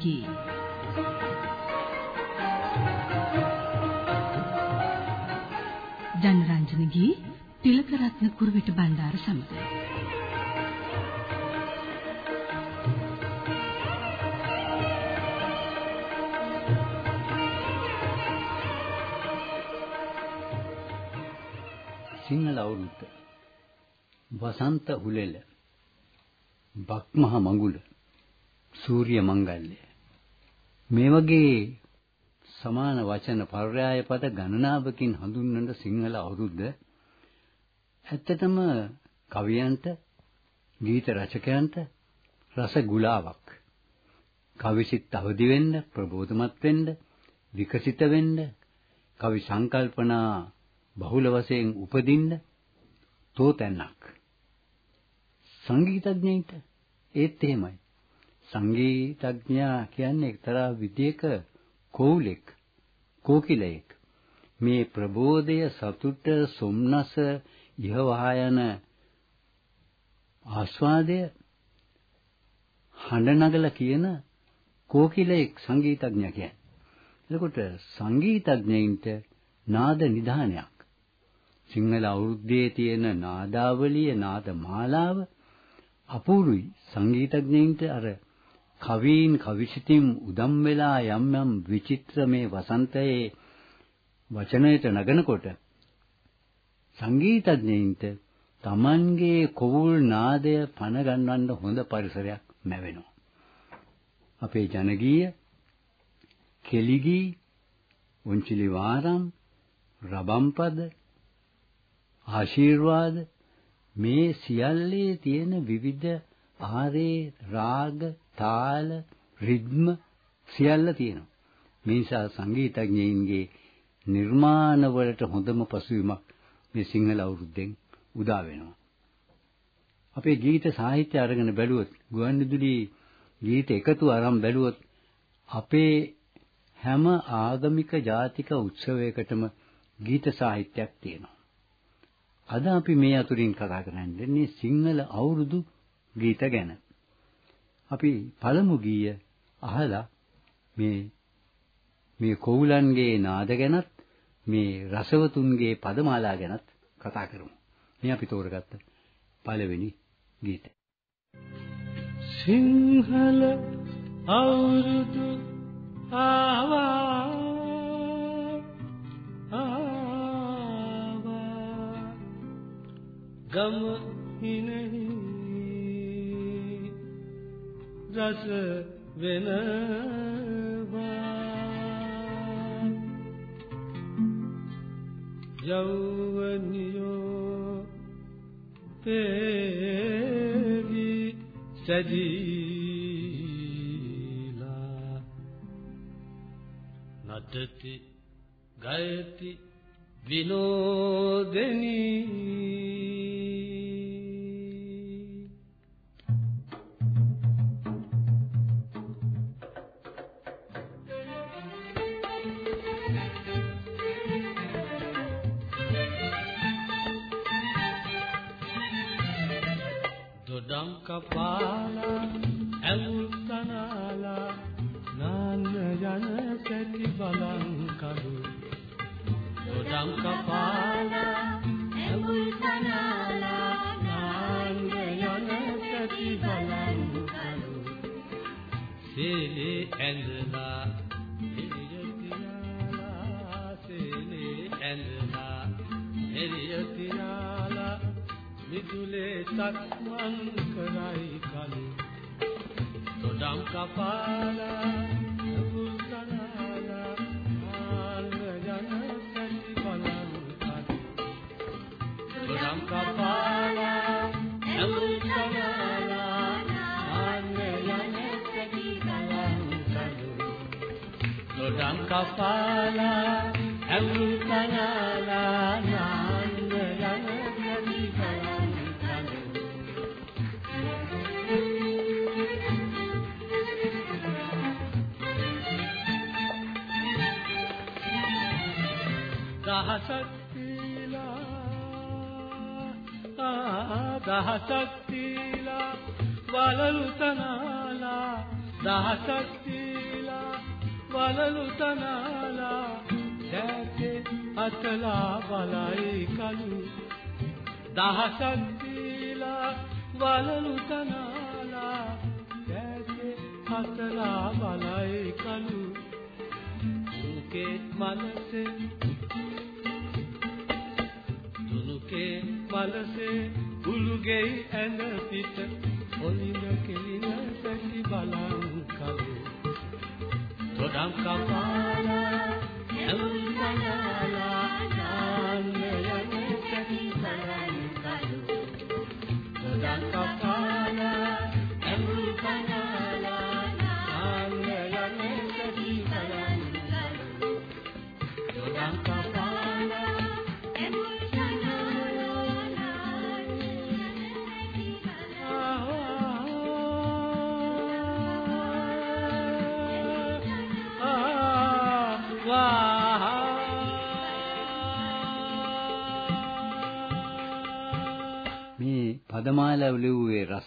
ජනරංජනගේ ජනරංජනගේ තිලකරත්න කුරුවිට බණ්ඩාර සමඟ සිංහල අවුරුද්ද. වසන්ත හුලෙල බක්මහ මඟුල. සූර්ය මංගල්‍ය. මේ වගේ සමාන වචන පර්යාය පද ගණනාවකින් හඳුන්වන සිංහල අවුරුද්ද ඇත්තටම කවියන්ට ගීත රචකයන්ට රස ගුලාවක්. කවිසිත අවදි වෙන්න ප්‍රබෝධමත් වෙන්න විකසිත වෙන්න කවි සංකල්පනා බහුල වශයෙන් උපදින්න තෝතැන්නක්. සංගීතඥයින්ට ඒත් එහෙමයි. සංගීතඥයා කියන්නේ එක්තරා විදියක කෝලෙක් කෝකිලෙක් මේ ප්‍රබෝධය සතුට සොම්නස ඉහවහා යන ආස්වාදය හඬ නගලා කියන කෝකිලෙක් සංගීතඥයා කියන්නේ. එතකොට සංගීතඥයින්ට නාද නිධානයක්. සිංහල අවුරුද්දේ තියෙන නාදාවලිය නාද මාලාව අපූරුයි සංගීතඥයින්ට අර කවීන් කවිසිතින් උදම් වෙලා යම් යම් විචිත්‍ර මේ වසන්තයේ වචනයට නගනකොට සංගීතඥයින්ට Tamanගේ කොවුල් නාදය පන ගන්නවන්න හොඳ පරිසරයක් ලැබෙනවා. අපේ ජනගීය කෙලිගී උන්චිලි වාරම් රබම්පද ආශිර්වාද මේ සියල්ලේ තියෙන විවිධ ආරේ රාග තාල රිද්ම සියල්ල තියෙනවා. මේ නිසා සංගීතඥයින්ගේ නිර්මාණ වලට හොඳම පසුබිමක් මේ සිංහල අවුරුද්දෙන් උදා වෙනවා. අපේ ගීත සාහිත්‍ය අරගෙන බැලුවොත් ගුවන්විදුලි ගීත එකතු අරන් බැලුවොත් අපේ හැම ආගමික ජාතික උත්සවයකටම ගීත සාහිත්‍යයක් තියෙනවා. අද අපි මේ අතුරින් කතා කරන්නේ සිංහල අවුරුදු ගීත ගැන. අපි පළමු ගීය අහලා මේ මේ කොවුලන්ගේ නාද ගැනත් මේ රසවතුන්ගේ පදමාලා ගැනත් කතා කරමු. මේ අපි තෝරගත්ත පළවෙනි ගීතය. සිංහල අවුරුදු ආවා ගම හිනෙහි රස වෙනවා යෞවනියෝ තේවි සදීලා නටති ගයති විනෝදනී බලන් කඩු සේලේ ඇඳලා එළිය තියාලා සේලේ ඇඳලා එළිය තියාලා මිදුලේ සක්මන් කරයි කලු තොඩම් කපාලා තොඩම් කපාලා අකුල් තනාලා දහසක් දීලා දහසක් දීලා වලලු තනාලා දහසක් දීලා වලලු තනාලා දැකේ අතලා බලයි කලු. දහසක් දීලා වලලු තනාලා දැකේ අතලා බලයි කලු. දුකේ මනසේ දුනුකේ මනසේ උළුගේ ඇන පිට ඔලින කෙලින සැකි බලන් කලු තොඩම් කපාලා එල්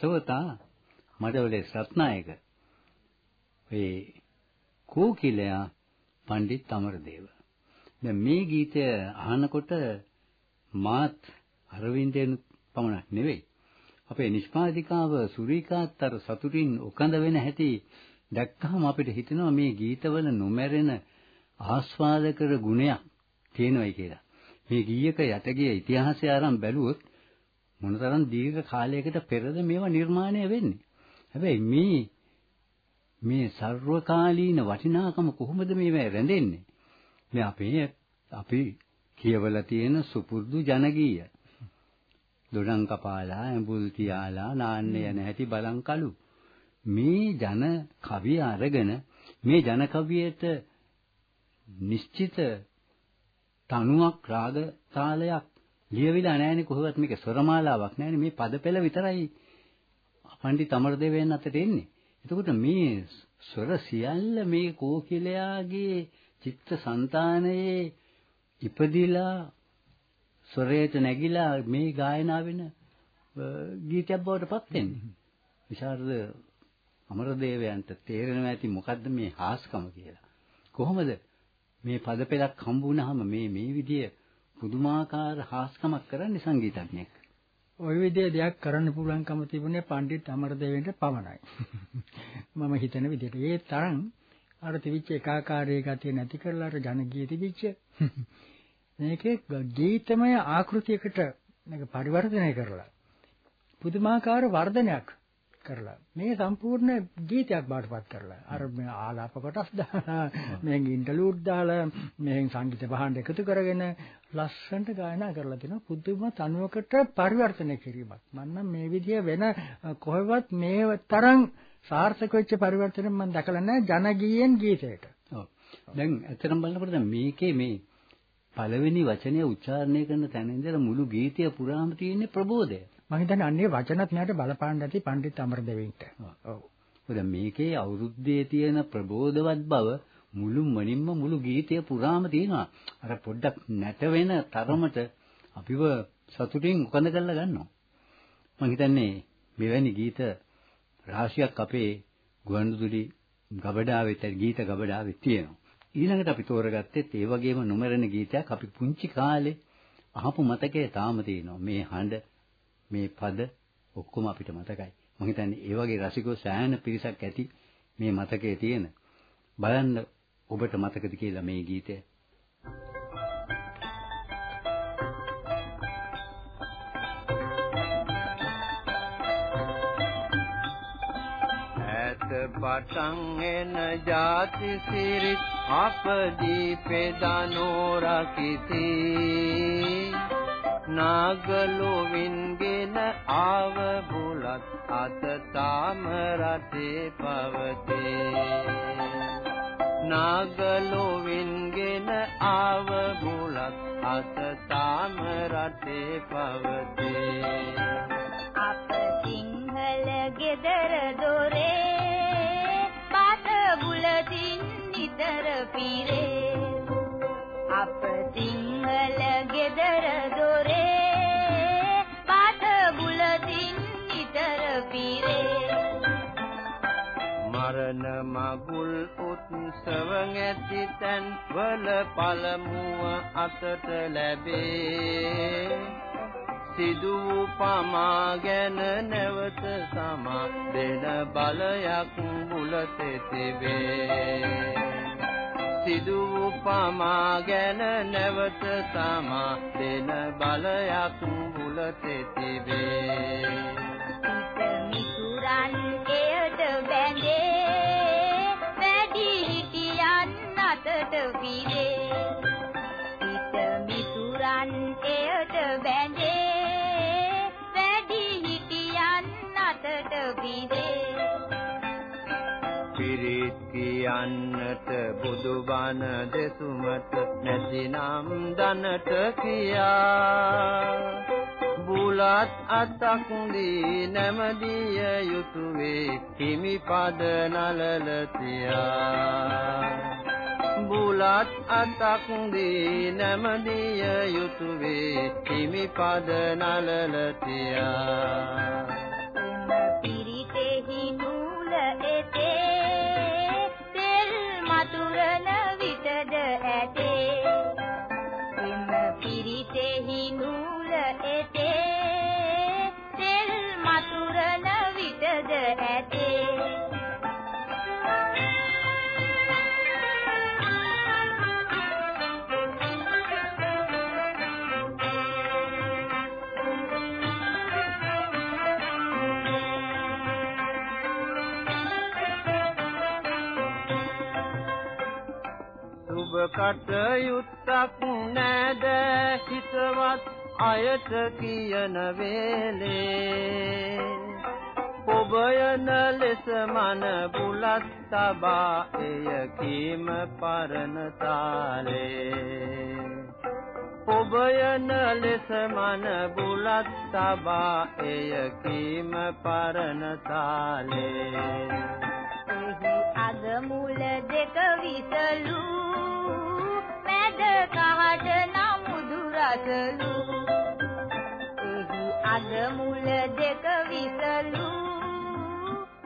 ලිව්වේ රසවතා මඩවලේ රත්නායක ඒ කෝකිලයා පණ්ඩිත් අමරදේව. දැන් මේ ගීතය අහනකොට මාත් අරවින්දයන් පමණක් නෙවෙයි. අපේ නිෂ්පාදිකාව සුරීකාත් අර සතුටින් උකඳ වෙන හැටි දැක්කහම අපිට හිතෙනවා මේ ගීතවල නොමැරෙන ආස්වාදකර ගුණයක් තියෙනවයි කියලා. මේ ගීයක යටගිය ඉතිහාසය අරන් බැලුවොත් මොනතරම් දීර්ඝ කාලයකට පෙරද මේවා නිර්මාණය වෙන්නේ. හැබැයි මේ මේ සර්වකාලීන වටිනාකම කොහොමද මේවා රැඳෙන්නේ? මේ අපේ අපි කියවලා තියෙන සුපුරුදු ජනගීය. දොඩම් කපාලා ඇඹුල් තියාලා නාන්න යන හැටි බලන් කලු. මේ ජන කවිය අරගෙන මේ ජන කවියට නිශ්චිත තනුවක් රාග තාලයක් ලියවිලා නැහැනේ කොහොමවත් මේක ස්වරමාලාවක් නැහැනේ මේ පදපෙළ විතරයි පණ්ඩිත අමරදේවයන් අතට එන්නේ. එතකොට මේ ස්වර සියල්ල මේ කෝකිලයාගේ චිත්ත સંතානයේ ඉපදිලා ස්වරයට නැగిලා මේ ගායනා වෙන ගීතයක් බවට පත් වෙන්නේ. විශාරද අමරදේවයන්ට තේරෙනවා ඇති මොකද්ද මේ හාස්කම කියලා. කොහොමද මේ පදපෙළක් හම්බ වුණාම මේ මේ විදිය පුදුමාකාර හාස්කමක් කරන්නේ සංගීතඥයෙක්. ওই විදිහේ දෙයක් කරන්න පුළුවන්කම තිබුණේ පණ්ඩිත් අමරදේවන්ට පමණයි. මම හිතන විදිහට ඒ තරම් අර තිබිච්ච ඒකාකාරී ගතිය නැති කරලා අර ජනගීය තිබිච්ච මේකේ ගීතමය ආකෘතියකට මේක පරිවර්තනය කරලා පුදුමාකාර වර්ධනයක් කරලා. මේ සම්පූර්ණ ගීතයක් බාටපත් කරලා. අර මේ ආලාප කොටස් දාලා මෙහෙන් ඉන්ටර්ලූඩ් දාලා මෙහෙන් සංගීත භාණ්ඩ එකතු කරගෙන ලස්සනට ගායනා කරලා තිනවා පුදුම තනුවකට පරිවර්තනය කිරීමක්. මන්නම් මේ විදිය වෙන කොහෙවත් මේ තරම් සාර්ථක වෙච්ච පරිවර්තනයක් මම දැකලා නැහැ ජනගීයෙන් ගීතයට. ඔව්. දැන් ඇත්තටම බලනකොට දැන් මේකේ මේ පළවෙනි වචනය උච්චාරණය කරන තැන ඉඳලා මුළු ගීතය පුරාම තියෙන ප්‍රබෝධය. මම හිතන්නේ අන්නේ වචනත් මෙයාට බලපාන්න ඇති පණ්ඩිත අමරදේවින්ට. ඔව්. මොකද මේකේ අවුරුද්දේ තියෙන ප්‍රබෝධවත් බව මුළු මනින්ම මුළු ගීතය පුරාම තියෙනවා. අර පොඩ්ඩක් නැට වෙන තරමට අපිව සතුටින් උකඳ කරලා ගන්නවා. මම හිතන්නේ මෙවැනි ගීත රාශියක් අපේ ගුවන්විදුලි ගබඩාවෙත් ගීත ගබඩාවෙත් තියෙනවා. ඊළඟට අපි තෝරගත්තෙත් ඒ වගේම නොමරන ගීතයක් අපි පුංචි කාලේ අහපු මතකයේ තාම තියෙනවා. මේ හඬ මේ පද ඔක්කොම අපිට මතකයි. මම හිතන්නේ ඒ වගේ රසිකෝ සෑහෙන පිරිසක් ඇති මේ මතකයේ තියෙන. බලන්න ඔබට මතකද කියලා මේ ගීතය. පටන් එන ಜಾති සිරිත් අප දීපෙදනෝ රකිති නාගලොවින්ගෙන ආව බුලත් අත තාම රටේ පවතේ. නාගලොවින්ගෙන ආව බුලත් අත තාම රටේ පවතේ. අප සිංහල ගෙදර දොරේ පාත බුලතින් නිතර පිරේ. අප සිංහල ගෙදර දොරේ පාත බුලතින් නිතර පිරේ මර පුරන මගුල් උත්සව ඇති තැන් වල පළමුව අතට ලැබේ. සිදු පමා ගැන නැවත සමා දෙන බලයක් මුලතේ තිබේ සිදු පමා ගැන නැවත සමා දෙන බලයක් මුලතේ තිබේ එයට විරේ හිත මිතුරන් එයට බැඳේ වැඩි හිටියන් අතට විරේ පිරිත් කියන්නට බුදුබණ දෙසුමට නැතිනම් දනට කියා. බුලත් අතක් දී නැමදිය යුතුයවේ හිමි පද නලල තියා. බුලත් අතක් දී නැමදිය යුතුයවේ හිමි පද නලල තියා. පිරිතෙහි නූල එතේ තෙල් මතුරන විටද ඇතේ. කටයුත්තක් නැද හිතවත් අයට කියන වේලේ. ඔබයන ලෙස මන බුලත් තබා එය කීම පරණ තාලේ. ඔබයන ලෙස මන බුලත් තබා එය කීම පරණ තාලේ. එහි අග මුල දෙක විසලූ කහට නමුදු රසලු එහි අග මුල දෙක විසලු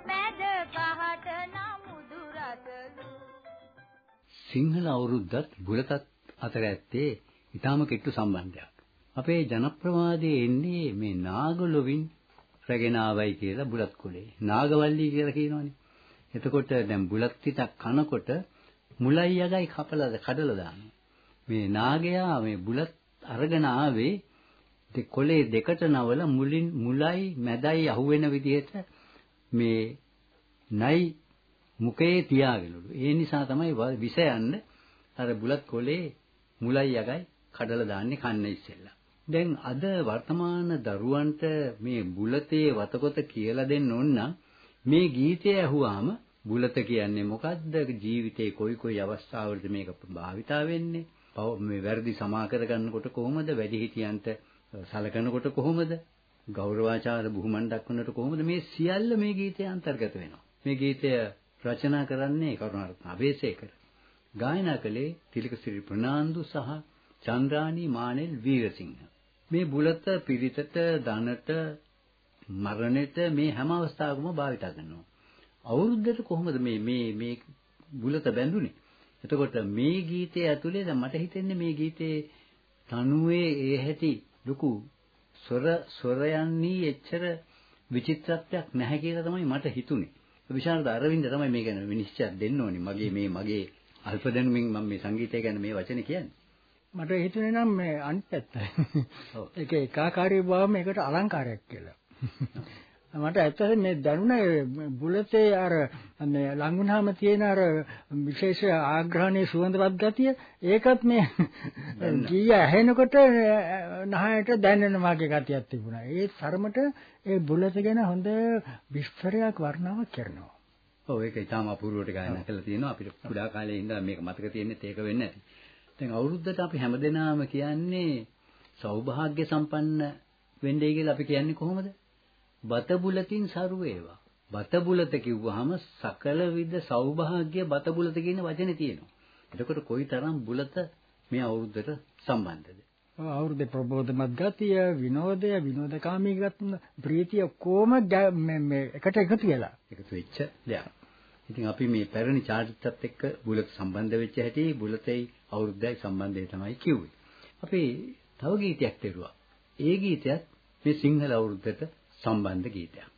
මැද කහට නමුදු රසලු සිංහල අවුරුද්දත් බුලතත් අතර ඇත්තේ ඊටාම කිට්ටු සම්බන්ධයක්. අපේ ජනප්‍රවාදයේ එන්නේ මේ නාගලොවින් රැගෙන ආවයි කියලා බුලත් කුලේ. නාගවල්ලි කියලා කියනවනේ. එතකොට දැන් බුලත් ටිකක් කනකොට මුලයි යගයි කපලා කඩලා දානවා. මේ නාගයා මේ බුලත් අරගෙන ආවේ කොලේ දෙකට නවල මුලින් මුලයි මැදයි අහුවෙන විදිහට මේ නයි මුකේ තියාගෙනලු. ඒ නිසා තමයි විස යන්න අර බුලත් කොලේ මුලයි යගයි කඩලා දාන්නේ කන්න ඉස්සෙල්ලා. දැන් අද වර්තමාන දරුවන්ට මේ බුලතේ වතකොත කියලා දෙන්න ඕන මේ ගීතය ඇහුවාම බුලත කියන්නේ මොකද්ද ජීවිතේ කොයි කොයි අවස්ථාවලද මේක භාවිතා වෙන්නේ මේ වැරදි සමා කරගන්නකොට කොහොමද වැඩිහිටියන්ට සලකනකොට කොහොමද? ගෞරවාචාර බුහුමන් දක්වනකොට කොහොමද? මේ සියල්ල මේ ගීතයේ අන්තර්ගත වෙනවා. මේ ගීතය රචනා කරන්නේ කරුණාරත්න අබේසේකර. ගායනා කළේ තිලකසිරි ප්‍රනාන්දු සහ චන්ද්‍රානි මානෙල් වීරසිංහ. මේ බුලත පිරිතට දනට මරණයට මේ හැම අවස්ථාවකම භාවිත කරනවා. අවුරුද්දට කොහොමද මේ මේ මේ බුලත බැඳුනේ? එතකොට මේ ගීතය ඇතුලේ දැන් මට හිතෙන්නේ මේ ගීතේ තනුවේ ඒ හැටි ලুকু ස්වර ස්වරයන්හි එච්චර විචිත්‍රත්වයක් නැහැ කියලා තමයි මට හිතුනේ. විශාරද අරවින්ද තමයි මේ ගැන විනිශ්චයක් දෙන්න ඕනි. මගේ මේ මගේ අල්ප දැනුමින් මම මේ සංගීතය ගැන මේ වචනේ කියන්නේ. මට හිතුනේ නම් මේ අනිත් පැත්ත. ඒක ඒකාකාරී බවම ඒකට අලංකාරයක් කියලා. මට ඇත්තටම මේ දැනුණ බුලතේ අර මේ ලඟුනහම තියෙන අර විශේෂ ආග්‍රහණයේ සුවඳවත් ගතිය ඒකත් මේ ගීය ඇහෙනකොට නහයට දැනෙන මාගේ ගතියක් තිබුණා. ඒ තරමට ඒ බුලත ගැන හොඳ විස්තරයක් වර්ණාවක් කරනවා. ඔව් ඒක ඊටාම අපූර්වවට ගායනා කරලා තියෙනවා. අපිට කුඩා කාලේ ඉඳලා මේක මතක තියෙන්නේ ඒක වෙන්නේ නැති. දැන් අවුරුද්දට අපි හැමදෙනාම කියන්නේ සෞභාග්‍ය සම්පන්න වෙන්නේ කියලා අපි කියන්නේ කොහොමද? බත බුලතින් සරු වේවා. බත බුලත කිව්වහම සකල විද සෞභාග්‍ය බත බුලත කියන වචනේ තියෙනවා. එතකොට කොයිතරම් බුලත මේ අවුරුද්දට සම්බන්ධද? අවුරුද්දේ ප්‍රබෝධමත් ගතිය, විනෝදය, විනෝදකාමී ගතිය, ප්‍රීතිය කොම මේ එකට එකතු වෙලා. එකතු වෙච්ච දෙයක්. ඉතින් අපි මේ පැරණි චාරිත්‍රාත් එක්ක බුලත් සම්බන්ධ වෙච්ච හැටි බුලතේ අවුරුද්දයි සම්බන්ධය තමයි කිව්වේ. අපි තව ගීතයක් දෙරුවා. ඒ ගීතයත් මේ සිංහල අවුරුද්දට සම්බන්ධ ගීතයක්.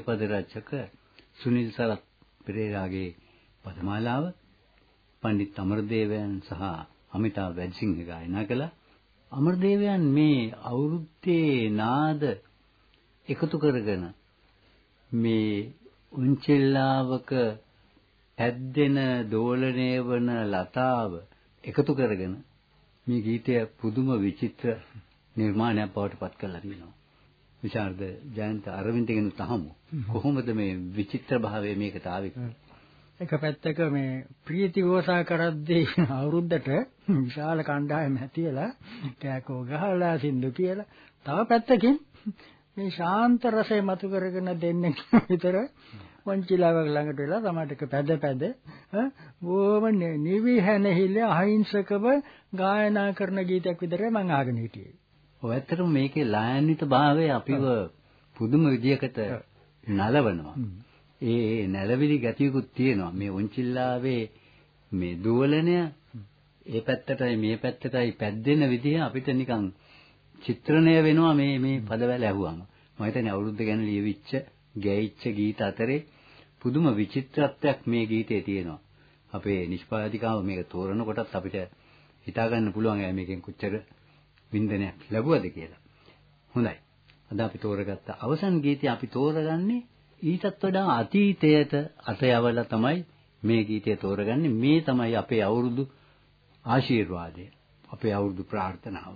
ගේයපද රචක සුනිල් සරත් පෙරේරාගේ පදමාලාව පණ්ඩිත් අමරදේවයන් සහ අමිතාබ් වැජ්සිංහ ගායනා කළා. අමරදේවයන් මේ අවුරුද්දේ නාද එකතු කරගෙන මේ උන්චෙල්ලාවක හැද්දෙන දෝලණය වන ලතාව එකතු කරගෙන මේ ගීතය පුදුම විචිත්‍ර නිර්මාණයක් බවට පත් කරලා තියෙනවා. විශාරද ජයන්ත අරවින්දගෙන තහමු. කොහොමද මේ විචිත්‍ර භාවය මේකට ආවේ? එක පැත්තක මේ ප්‍රීති ගෝසා කරද්දී අවුරුද්දට විශාල කණ්ඩායම හැතියලා කෑකෝ ගහලා සින්දු කියලා තව පැත්තකින් මේ ශාන්ත රසය මතු කරගෙන දෙන්නේ විතර වංචිලාවක් ළඟට වෙලා තමටක පැද පැද බොහොම නිවිහැනහිල්ල අහිංසකව ගායනා කරන ගීතයක් විතරයි මම අහගෙන හිටියේ. ඔය ඇත්තටම මේකේ ලායන්විත භාවය අපිව පුදුම විදියකට නලවනවා. ඒ නැලවිලි ගතියකුත් තියෙනවා. මේ උන්චිල්ලාවේ මේ දුවලනය ඒ පැත්තටයි මේ පැත්තටයි පැද්දෙන විදිහ අපිට නිකන් චිත්‍රණය වෙනවා මේ මේ පදවැල ඇහුවම. මම හිතන්නේ අවුරුද්ද ගැන ලියවිච්ච ගැයිච්ච ගීත අතරේ පුදුම විචිත්‍රත්වයක් මේ ගීතේ තියෙනවා. අපේ නිෂ්පාදිකාව මේක තෝරන කොටත් අපිට හිතා ගන්න පුළුවන් මේකෙන් කොච්චර වින්දනයක් ලැබුවද කියලා. හොඳයි. අද අපි තෝරගත්ත අවසන් ගීතය අපි තෝරගන්නේ ඊටත් වඩා අතීතයට අත යවලා තමයි මේ ගීතය තෝරගන්නේ. මේ තමයි අපේ අවුරුදු ආශිර්වාදය. අපේ අවුරුදු ප්‍රාර්ථනාව.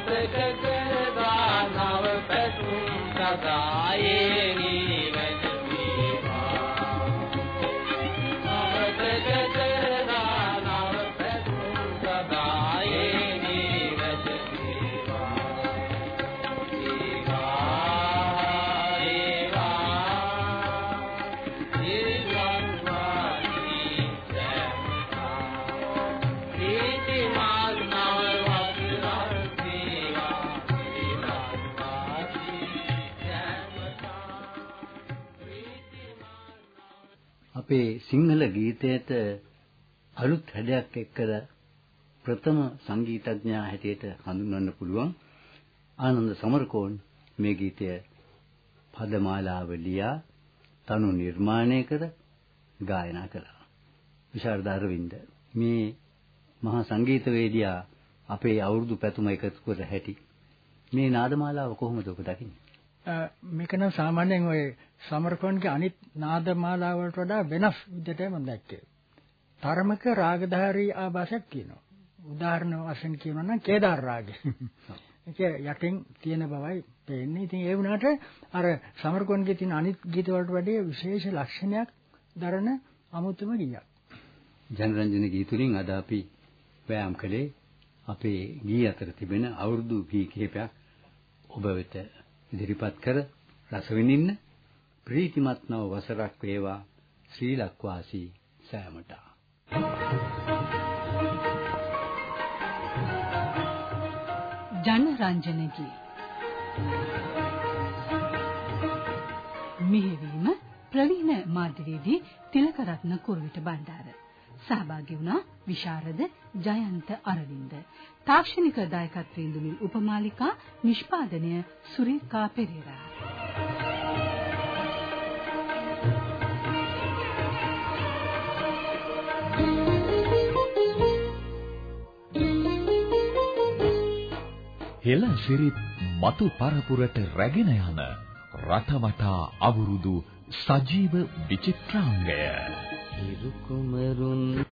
ප්‍රකට කරගා නව පැතුම් සදායේනී අපේ සිංහල ගීතයට අලුත් හැඩයක් එක්කලා ප්‍රථම සංගීතඥයා හැටියට හඳුන්වන්න පුළුවන් ආනන්ද සමරකෝන් මේ ගීතය පදමාලාව ලියා තනු නිර්මාණය කර ගායනා කළා. විශාරද අරවින්ද මේ මහා සංගීතවේදියා අපේ අවුරුදු පැතුම එකතු කර හැටි මේ නාදමාලාව කොහොමද ඔබ දකින්නේ? මේක නම් සාමාන්‍යයෙන් ඔය සමරකෝන්ගේ අනිත් නාදමාලා වලට වඩා වෙනස් විදිහට මම දැක්කේ. තරමක රාගධාරී ආభాසයක් තියෙනවා. උදාහරණ වශයෙන් කියනවා නම් කේදාර රාගය. ඒක යටින් තියෙන බවයි පේන්නේ. ඉතින් ඒ වුණාට අර සමරකෝන්ගේ තියෙන අනිත් ගීත වලට වඩා විශේෂ ලක්ෂණයක් දරන අමුතුම ගීයක්. ජනරන්ජන ගීතුලින් අද අපි වෑයම් කළේ අපේ ගී අතර තිබෙන අවුරුදු ගී කිහිපයක් ඔබ වෙත ඉදිරිපත් කර රස විඳින්න ප්‍රීතිමත් නව වසරක් වේවා ශ්‍රී ලක්වාසී සෑමට. ජනරංජනගේ මෙහෙවීම ප්‍රවීණ මාධ්‍යවේදී තිලකරත්න කුරුවිට බණ්ඩාර. සහභාගී වුණා විශාරද ජයන්ත අරවින්ද. තාක්ෂණික දායකත්වයෙන් දුනිල් උපමාලිකා නිෂ්පාදනය සුරේකා පෙරේරා. හෙළ සිරිත් මතු පරපුරට රැගෙන යන රටවටා අවුරුදු සජීව විචිත්‍රාංගය. ඉරු කුමරුන්